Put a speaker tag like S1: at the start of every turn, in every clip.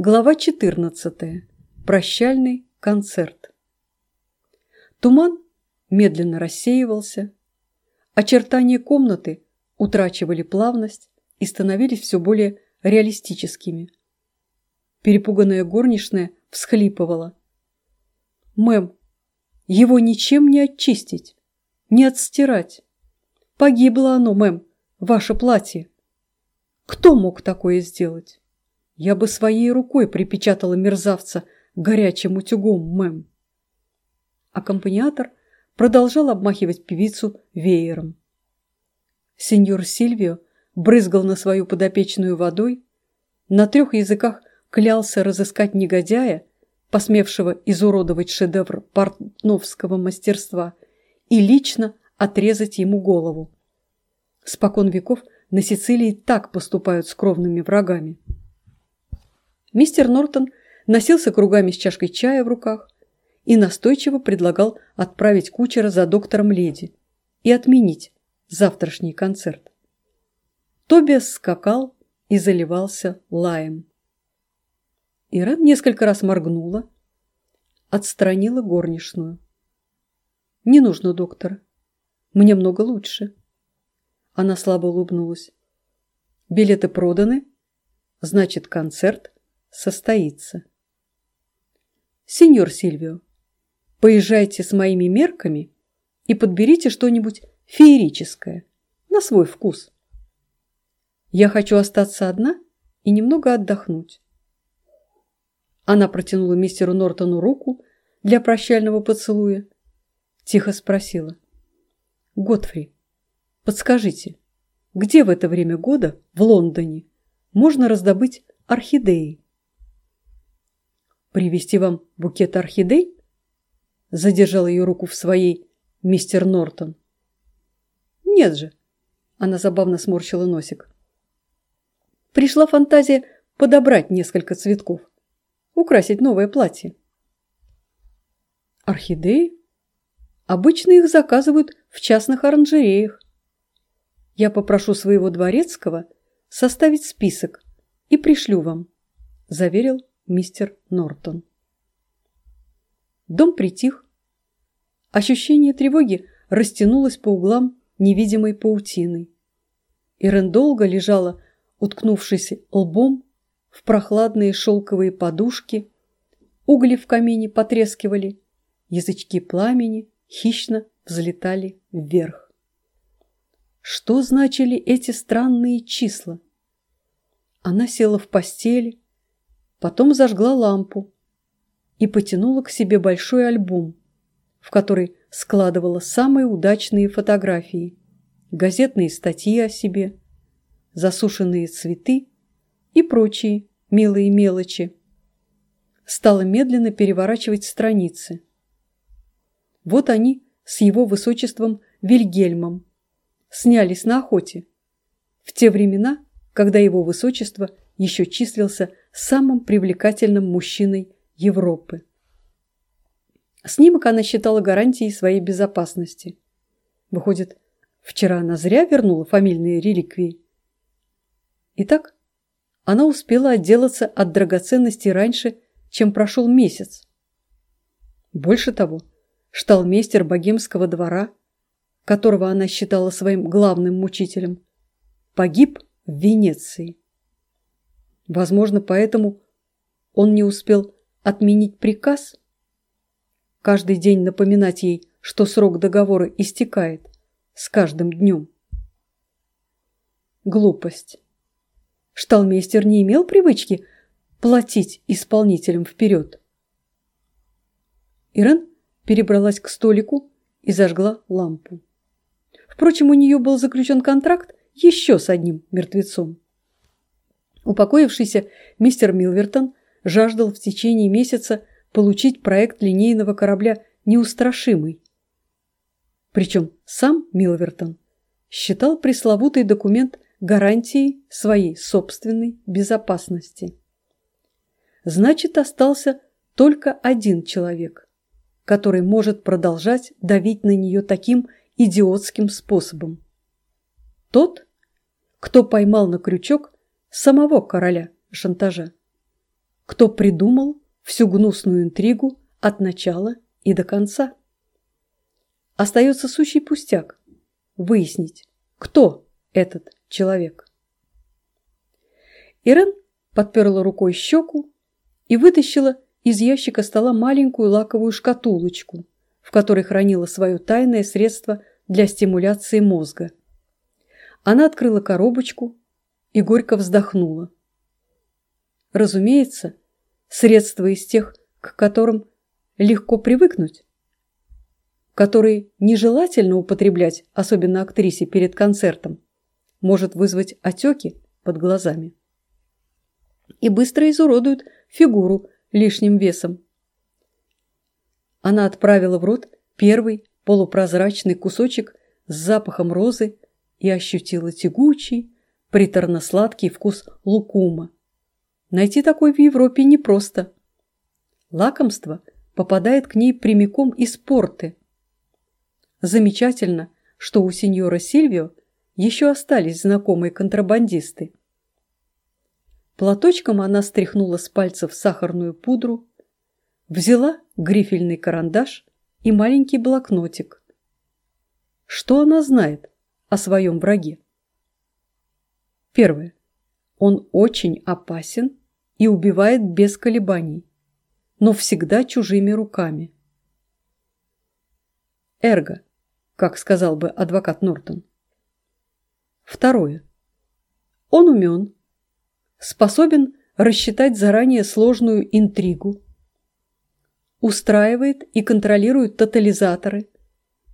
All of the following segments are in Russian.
S1: Глава 14. Прощальный концерт. Туман медленно рассеивался, очертания комнаты утрачивали плавность и становились все более реалистическими. Перепуганная горничная всхлипывала. «Мэм, его ничем не очистить, не отстирать. Погибло оно, мэм, ваше платье. Кто мог такое сделать? Я бы своей рукой припечатала мерзавца горячим утюгом, мэм». Аккомпаниатор продолжал обмахивать певицу веером. Сеньор Сильвио брызгал на свою подопечную водой, на трех языках клялся разыскать негодяя, посмевшего изуродовать шедевр портновского мастерства, и лично отрезать ему голову. Спокон веков на Сицилии так поступают с кровными врагами. Мистер Нортон носился кругами с чашкой чая в руках и настойчиво предлагал отправить кучера за доктором Леди и отменить завтрашний концерт. Тобиас скакал и заливался лаем. Ирен несколько раз моргнула, отстранила горничную. «Не нужно, доктор. Мне много лучше». Она слабо улыбнулась. «Билеты проданы, значит, концерт состоится». «Сеньор Сильвио, поезжайте с моими мерками и подберите что-нибудь феерическое, на свой вкус. Я хочу остаться одна и немного отдохнуть. Она протянула мистеру Нортону руку для прощального поцелуя. Тихо спросила. «Готфри, подскажите, где в это время года в Лондоне можно раздобыть орхидеи?» «Привезти вам букет орхидей?» Задержал ее руку в своей мистер Нортон. «Нет же!» Она забавно сморщила носик. Пришла фантазия подобрать несколько цветков украсить новое платье. Орхидеи? Обычно их заказывают в частных оранжереях. Я попрошу своего дворецкого составить список и пришлю вам, заверил мистер Нортон. Дом притих. Ощущение тревоги растянулось по углам невидимой паутиной. Ирен долго лежала, уткнувшись лбом в прохладные шелковые подушки, угли в камине потрескивали, язычки пламени хищно взлетали вверх. Что значили эти странные числа? Она села в постели, потом зажгла лампу и потянула к себе большой альбом, в который складывала самые удачные фотографии, газетные статьи о себе, засушенные цветы и прочие милые мелочи. Стала медленно переворачивать страницы. Вот они с его высочеством Вильгельмом снялись на охоте. В те времена, когда его высочество еще числился самым привлекательным мужчиной Европы. Снимок она считала гарантией своей безопасности. Выходит, вчера она зря вернула фамильные реликвии. Итак, она успела отделаться от драгоценностей раньше, чем прошел месяц. Больше того, шталмейстер богемского двора, которого она считала своим главным мучителем, погиб в Венеции. Возможно, поэтому он не успел отменить приказ, каждый день напоминать ей, что срок договора истекает с каждым днем. Глупость. Шталмейстер не имел привычки платить исполнителям вперед. Ирен перебралась к столику и зажгла лампу. Впрочем, у нее был заключен контракт еще с одним мертвецом. Упокоившийся мистер Милвертон жаждал в течение месяца получить проект линейного корабля «Неустрашимый». Причем сам Милвертон считал пресловутый документ гарантией своей собственной безопасности. Значит, остался только один человек, который может продолжать давить на нее таким идиотским способом. Тот, кто поймал на крючок самого короля шантажа. кто придумал всю гнусную интригу от начала и до конца. Остается сущий пустяк – выяснить, кто этот человек. Ирен подперла рукой щеку и вытащила из ящика стола маленькую лаковую шкатулочку, в которой хранила свое тайное средство для стимуляции мозга. Она открыла коробочку и горько вздохнула. Разумеется, средство из тех, к которым легко привыкнуть, которые нежелательно употреблять, особенно актрисе перед концертом, может вызвать отеки под глазами и быстро изуродуют фигуру лишним весом. Она отправила в рот первый полупрозрачный кусочек с запахом розы и ощутила тягучий, приторно-сладкий вкус лукума. Найти такой в Европе непросто. Лакомство попадает к ней прямиком из порты. Замечательно, что у сеньора Сильвио еще остались знакомые контрабандисты. Платочком она стряхнула с пальцев сахарную пудру, взяла грифельный карандаш и маленький блокнотик. Что она знает о своем враге? Первое. Он очень опасен и убивает без колебаний, но всегда чужими руками. Эрго, как сказал бы адвокат Нортон. Второе. Он умен, способен рассчитать заранее сложную интригу, устраивает и контролирует тотализаторы,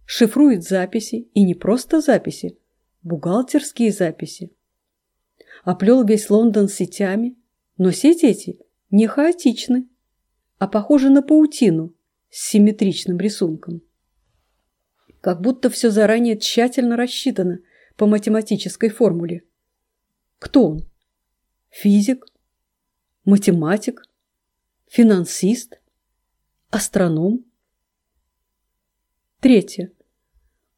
S1: шифрует записи, и не просто записи, бухгалтерские записи. Оплел весь Лондон сетями, но сети эти не хаотичны, а похожи на паутину с симметричным рисунком. Как будто все заранее тщательно рассчитано по математической формуле. Кто он? физик, математик, финансист, астроном. Третье.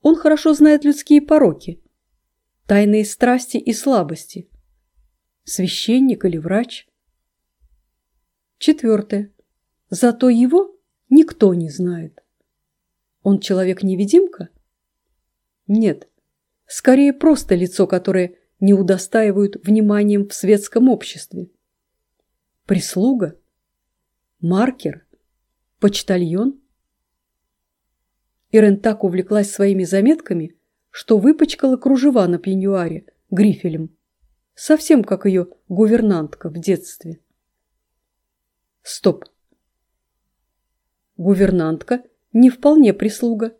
S1: Он хорошо знает людские пороки, тайные страсти и слабости. Священник или врач. Четвертое. Зато его никто не знает. Он человек-невидимка? Нет, скорее просто лицо, которое не удостаивают вниманием в светском обществе. Прислуга? Маркер? Почтальон? Ирен так увлеклась своими заметками, что выпачкала кружева на пеньюаре грифелем, совсем как ее гувернантка в детстве. Стоп. Гувернантка не вполне прислуга,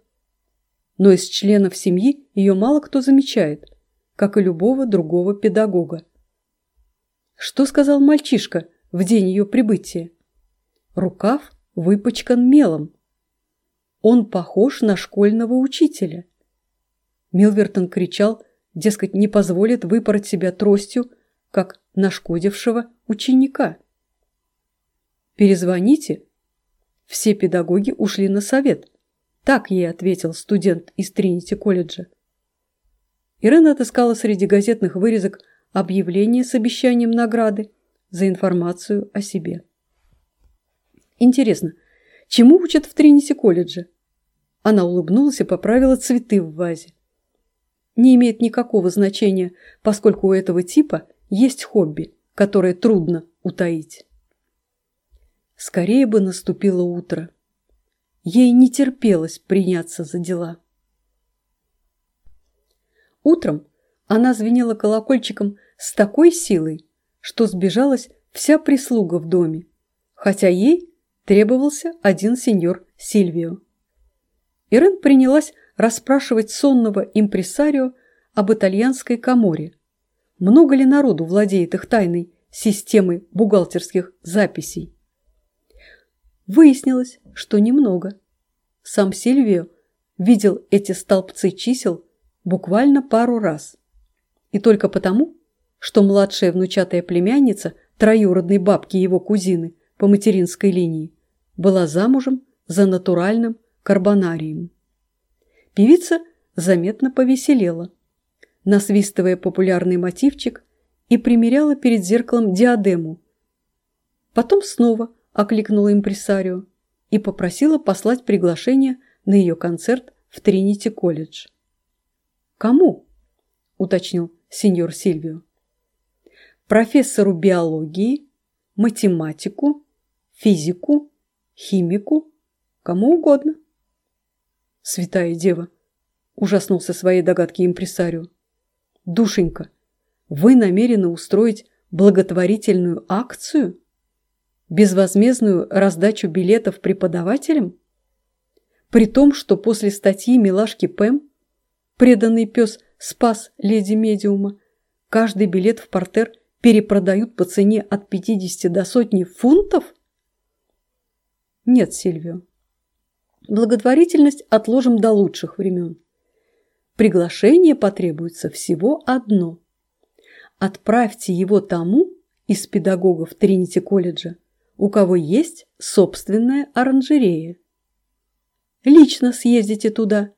S1: но из членов семьи ее мало кто замечает – как и любого другого педагога. Что сказал мальчишка в день ее прибытия? Рукав выпачкан мелом. Он похож на школьного учителя. Милвертон кричал, дескать, не позволит выпороть себя тростью, как нашкодившего ученика. «Перезвоните». Все педагоги ушли на совет. Так ей ответил студент из Тринити-колледжа. Ирена отыскала среди газетных вырезок объявление с обещанием награды за информацию о себе. Интересно, чему учат в Тринити-колледже? Она улыбнулась и поправила цветы в вазе. Не имеет никакого значения, поскольку у этого типа есть хобби, которое трудно утаить. Скорее бы наступило утро. Ей не терпелось приняться за дела. Утром она звенела колокольчиком с такой силой, что сбежалась вся прислуга в доме, хотя ей требовался один сеньор Сильвио. Ирен принялась расспрашивать сонного импресарио об итальянской коморе. Много ли народу владеет их тайной системой бухгалтерских записей? Выяснилось, что немного. Сам Сильвио видел эти столбцы чисел буквально пару раз. И только потому, что младшая внучатая племянница троюродной бабки его кузины по материнской линии была замужем за натуральным карбонарием. Певица заметно повеселела, насвистывая популярный мотивчик и примеряла перед зеркалом диадему. Потом снова окликнула импресарио и попросила послать приглашение на ее концерт в Тринити-колледж. «Кому?» – уточнил сеньор Сильвио. «Профессору биологии, математику, физику, химику, кому угодно». «Святая дева!» – ужаснулся своей догадки импресарио. «Душенька, вы намерены устроить благотворительную акцию? Безвозмездную раздачу билетов преподавателям? При том, что после статьи милашки Пэм преданный пес спас леди-медиума, каждый билет в портер перепродают по цене от 50 до сотни фунтов? Нет, Сильвио. Благотворительность отложим до лучших времен. Приглашение потребуется всего одно – Отправьте его тому из педагогов Тринити-колледжа, у кого есть собственная оранжерея. Лично съездите туда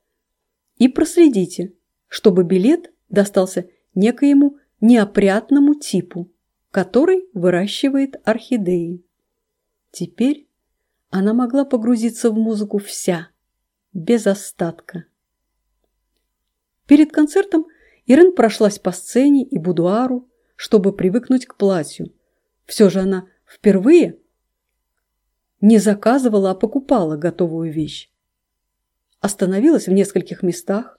S1: и проследите, чтобы билет достался некоему неопрятному типу, который выращивает орхидеи. Теперь она могла погрузиться в музыку вся, без остатка. Перед концертом Ирен прошлась по сцене и будуару, чтобы привыкнуть к платью. Все же она впервые не заказывала, а покупала готовую вещь. Остановилась в нескольких местах,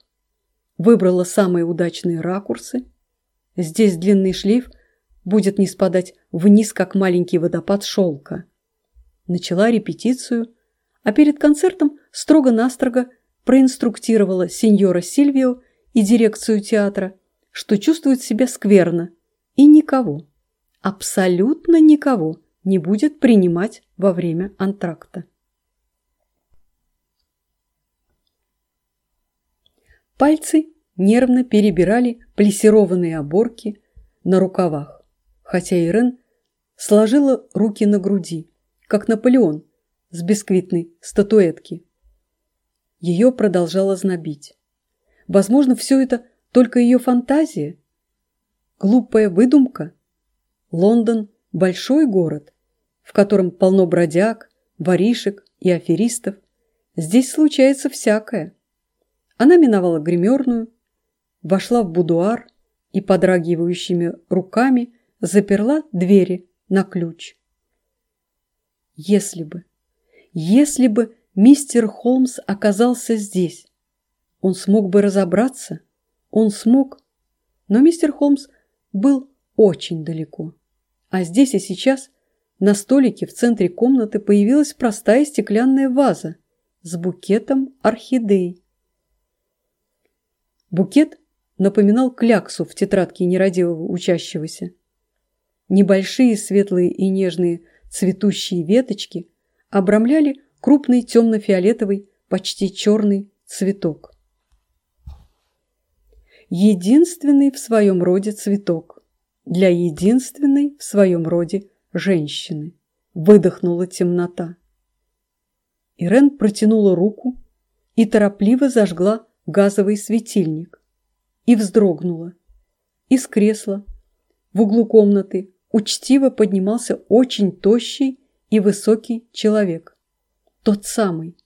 S1: выбрала самые удачные ракурсы. Здесь длинный шлейф будет не спадать вниз, как маленький водопад шелка. Начала репетицию, а перед концертом строго-настрого проинструктировала сеньора Сильвио и дирекцию театра, что чувствует себя скверно и никого, абсолютно никого не будет принимать во время антракта. Пальцы нервно перебирали плессированные оборки на рукавах, хотя Ирен сложила руки на груди, как Наполеон с бисквитной статуэтки. Ее продолжало знобить. Возможно, все это только ее фантазия. Глупая выдумка. Лондон – большой город, в котором полно бродяг, воришек и аферистов. Здесь случается всякое. Она миновала гримерную, вошла в будуар и подрагивающими руками заперла двери на ключ. Если бы, если бы мистер Холмс оказался здесь, он смог бы разобраться, он смог, но мистер Холмс был очень далеко. А здесь и сейчас на столике в центре комнаты появилась простая стеклянная ваза с букетом орхидей. Букет напоминал кляксу в тетрадке нерадивого учащегося. Небольшие светлые и нежные цветущие веточки обрамляли крупный темно-фиолетовый, почти черный цветок единственный в своем роде цветок для единственной в своем роде женщины. Выдохнула темнота. Ирен протянула руку и торопливо зажгла газовый светильник и вздрогнула. Из кресла в углу комнаты учтиво поднимался очень тощий и высокий человек. Тот самый.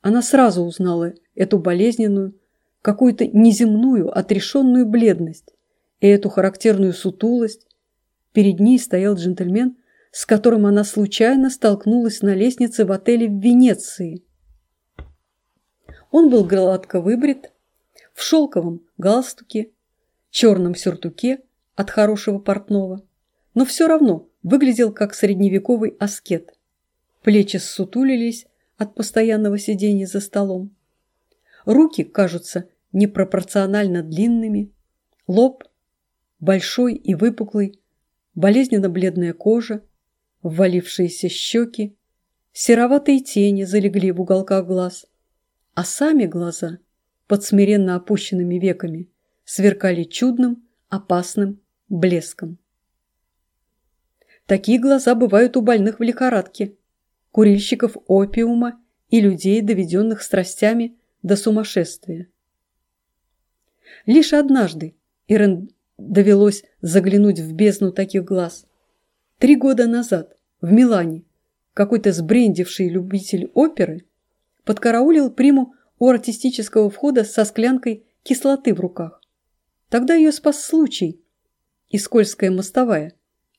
S1: Она сразу узнала эту болезненную, какую-то неземную, отрешенную бледность и эту характерную сутулость. Перед ней стоял джентльмен, с которым она случайно столкнулась на лестнице в отеле в Венеции. Он был гладко выбрит, в шелковом галстуке, черном сюртуке от хорошего портного, но все равно выглядел как средневековый аскет. Плечи ссутулились от постоянного сидения за столом. Руки кажутся непропорционально длинными, лоб большой и выпуклый, болезненно-бледная кожа, ввалившиеся щеки, сероватые тени залегли в уголках глаз, а сами глаза под смиренно опущенными веками сверкали чудным, опасным блеском. Такие глаза бывают у больных в лихорадке, курильщиков опиума и людей, доведенных страстями до сумасшествия. Лишь однажды Ирен довелось заглянуть в бездну таких глаз. Три года назад, в Милане какой-то сбрендивший любитель оперы подкараулил приму у артистического входа со склянкой кислоты в руках. Тогда ее спас случай и скользкая мостовая.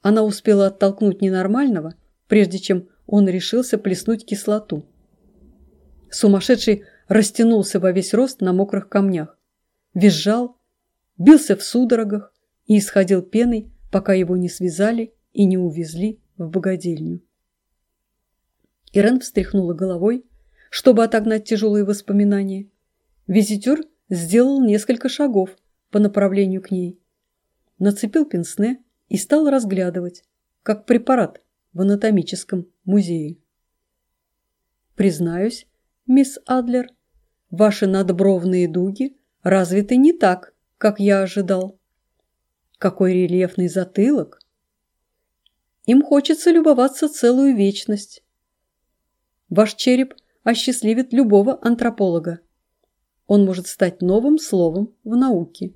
S1: Она успела оттолкнуть ненормального, прежде чем он решился плеснуть кислоту. Сумасшедший растянулся во весь рост на мокрых камнях, визжал, бился в судорогах и исходил пеной, пока его не связали и не увезли в богадельню. Ирен встряхнула головой, чтобы отогнать тяжелые воспоминания. Визитер сделал несколько шагов по направлению к ней, нацепил пенсне и стал разглядывать, как препарат в анатомическом музее. Признаюсь, мисс Адлер, ваши надбровные дуги развиты не так, как я ожидал. Какой рельефный затылок! Им хочется любоваться целую вечность. Ваш череп осчастливит любого антрополога. Он может стать новым словом в науке.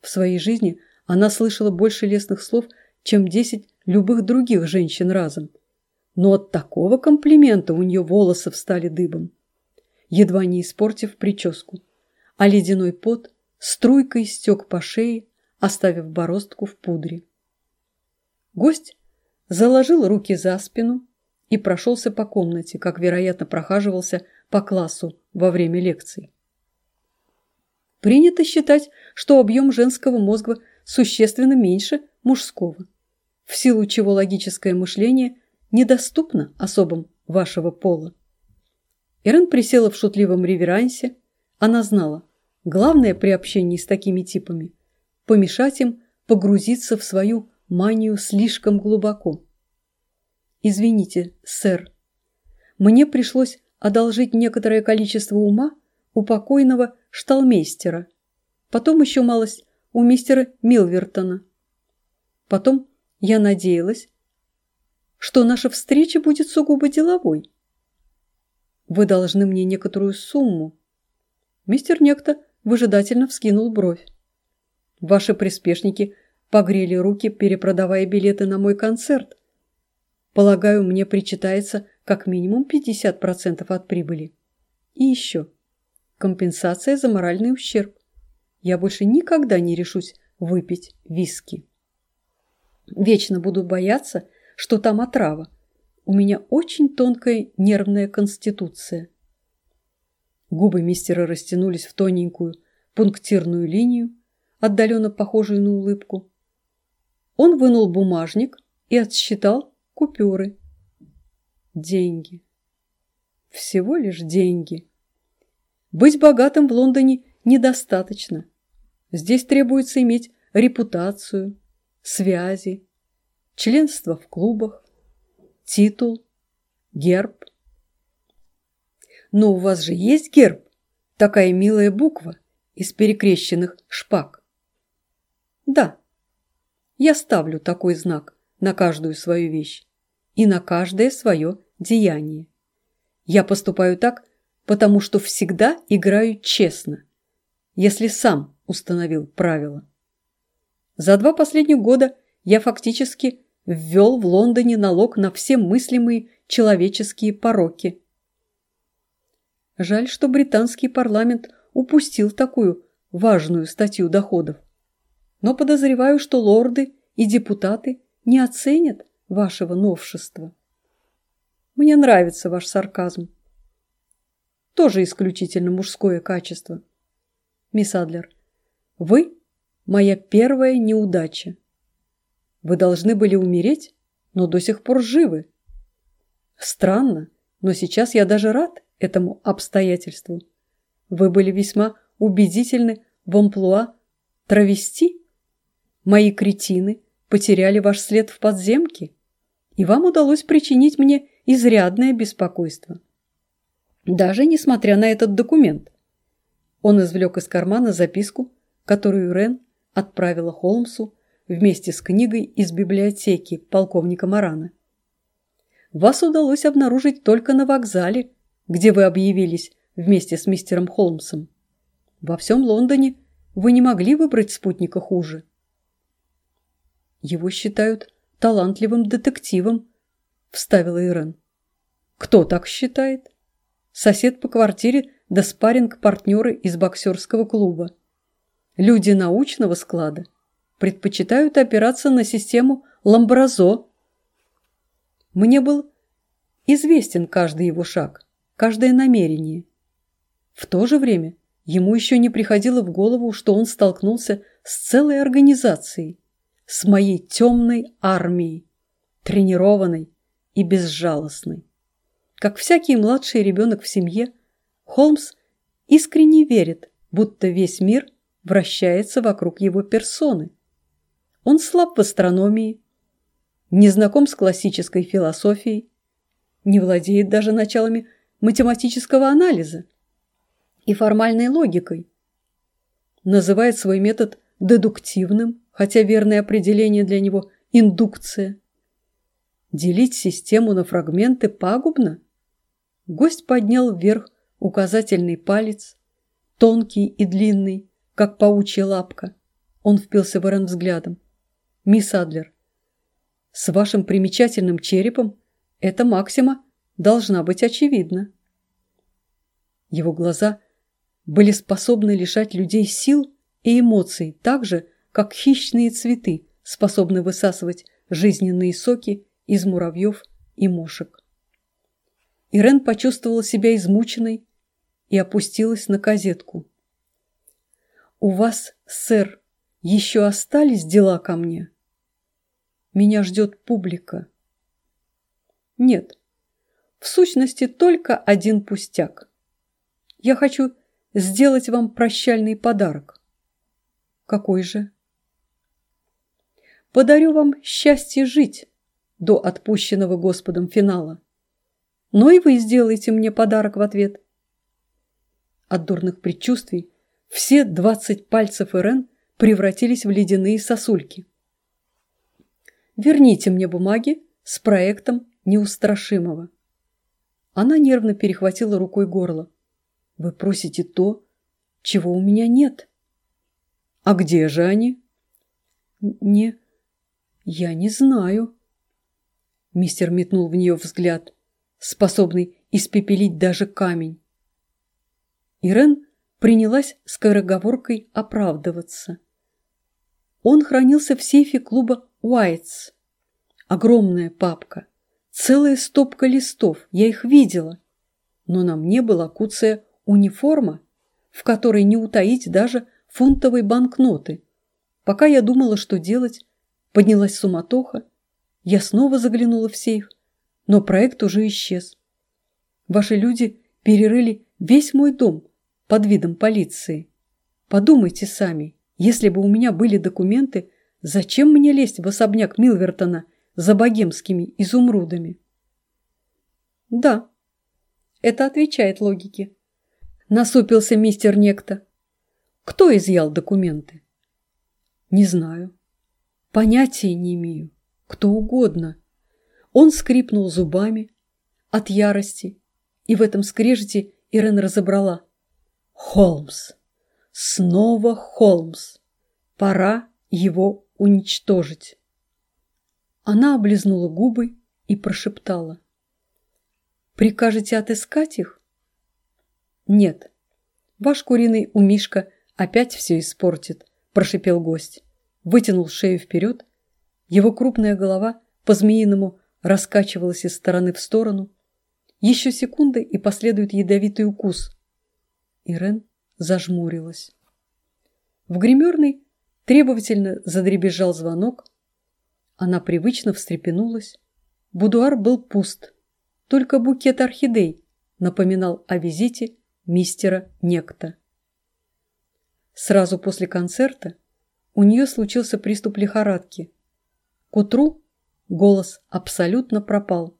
S1: В своей жизни она слышала больше лестных слов, чем десять любых других женщин разом. Но от такого комплимента у нее волосы встали дыбом, едва не испортив прическу, а ледяной пот струйкой стек по шее, оставив бороздку в пудре. Гость заложил руки за спину и прошелся по комнате, как, вероятно, прохаживался по классу во время лекций. Принято считать, что объем женского мозга существенно меньше мужского, в силу чего логическое мышление недоступно особам вашего пола. Ирен присела в шутливом реверансе. Она знала, главное при общении с такими типами – помешать им погрузиться в свою манию слишком глубоко. «Извините, сэр, мне пришлось одолжить некоторое количество ума у покойного шталмейстера, потом еще малость у мистера Милвертона. Потом я надеялась, что наша встреча будет сугубо деловой. Вы должны мне некоторую сумму. Мистер Некто выжидательно вскинул бровь. Ваши приспешники погрели руки, перепродавая билеты на мой концерт. Полагаю, мне причитается как минимум 50% от прибыли. И еще. Компенсация за моральный ущерб. Я больше никогда не решусь выпить виски. Вечно буду бояться, что там отрава. У меня очень тонкая нервная конституция. Губы мистера растянулись в тоненькую пунктирную линию, отдаленно похожую на улыбку. Он вынул бумажник и отсчитал купюры. Деньги. Всего лишь деньги. Быть богатым в Лондоне недостаточно. Здесь требуется иметь репутацию, связи, членство в клубах, титул, герб. Но у вас же есть герб, такая милая буква из перекрещенных шпаг. Да, я ставлю такой знак на каждую свою вещь и на каждое свое деяние. Я поступаю так, потому что всегда играю честно, если сам установил правила. За два последних года я фактически ввел в Лондоне налог на все мыслимые человеческие пороки. Жаль, что британский парламент упустил такую важную статью доходов. Но подозреваю, что лорды и депутаты не оценят вашего новшества. Мне нравится ваш сарказм. Тоже исключительно мужское качество. Мисс Адлер, вы моя первая неудача. Вы должны были умереть, но до сих пор живы. Странно, но сейчас я даже рад этому обстоятельству. Вы были весьма убедительны в амплуа травести. Мои кретины потеряли ваш след в подземке, и вам удалось причинить мне изрядное беспокойство. Даже несмотря на этот документ. Он извлек из кармана записку, которую Рен отправила Холмсу вместе с книгой из библиотеки полковника Марана. Вас удалось обнаружить только на вокзале, где вы объявились вместе с мистером Холмсом. Во всем Лондоне вы не могли выбрать спутника хуже. Его считают талантливым детективом, вставила Ирен. Кто так считает? Сосед по квартире да спарринг-партнеры из боксерского клуба. Люди научного склада предпочитают опираться на систему Ламбразо. Мне был известен каждый его шаг, каждое намерение. В то же время ему еще не приходило в голову, что он столкнулся с целой организацией, с моей темной армией, тренированной и безжалостной. Как всякий младший ребенок в семье, Холмс искренне верит, будто весь мир вращается вокруг его персоны. Он слаб в астрономии, не знаком с классической философией, не владеет даже началами математического анализа и формальной логикой. Называет свой метод дедуктивным, хотя верное определение для него – индукция. Делить систему на фрагменты пагубно? Гость поднял вверх указательный палец, тонкий и длинный, как паучья лапка. Он впился в Эрен взглядом. «Мисс Адлер, с вашим примечательным черепом эта максима должна быть очевидна». Его глаза были способны лишать людей сил и эмоций так же, как хищные цветы способны высасывать жизненные соки из муравьев и мошек. Ирен почувствовала себя измученной и опустилась на козетку. «У вас, сэр, еще остались дела ко мне? Меня ждет публика». «Нет, в сущности только один пустяк. Я хочу сделать вам прощальный подарок». «Какой же?» «Подарю вам счастье жить до отпущенного Господом финала. Но и вы сделаете мне подарок в ответ. От дурных предчувствий все двадцать пальцев Ирен превратились в ледяные сосульки. «Верните мне бумаги с проектом неустрашимого». Она нервно перехватила рукой горло. «Вы просите то, чего у меня нет». «А где же они?» «Не... я не знаю». Мистер метнул в нее взгляд способный испепелить даже камень. Ирен принялась скороговоркой оправдываться. Он хранился в сейфе клуба «Уайтс». Огромная папка, целая стопка листов, я их видела. Но на мне была куцая униформа, в которой не утаить даже фунтовой банкноты. Пока я думала, что делать, поднялась суматоха, я снова заглянула в сейф – но проект уже исчез. Ваши люди перерыли весь мой дом под видом полиции. Подумайте сами, если бы у меня были документы, зачем мне лезть в особняк Милвертона за богемскими изумрудами? Да, это отвечает логике. Насупился мистер Некто. Кто изъял документы? Не знаю. Понятия не имею. Кто угодно. Он скрипнул зубами от ярости, и в этом скрежете Ирен разобрала. Холмс! Снова Холмс! Пора его уничтожить. Она облизнула губы и прошептала. «Прикажете отыскать их?» «Нет. Ваш куриный умишка опять все испортит», – прошипел гость. Вытянул шею вперед. Его крупная голова по-змеиному раскачивалась из стороны в сторону. Еще секунды, и последует ядовитый укус. Ирен зажмурилась. В гримерной требовательно задребезжал звонок. Она привычно встрепенулась. Будуар был пуст. Только букет орхидей напоминал о визите мистера Некто. Сразу после концерта у нее случился приступ лихорадки. К утру Голос абсолютно пропал.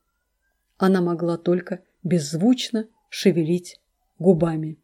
S1: Она могла только беззвучно шевелить губами.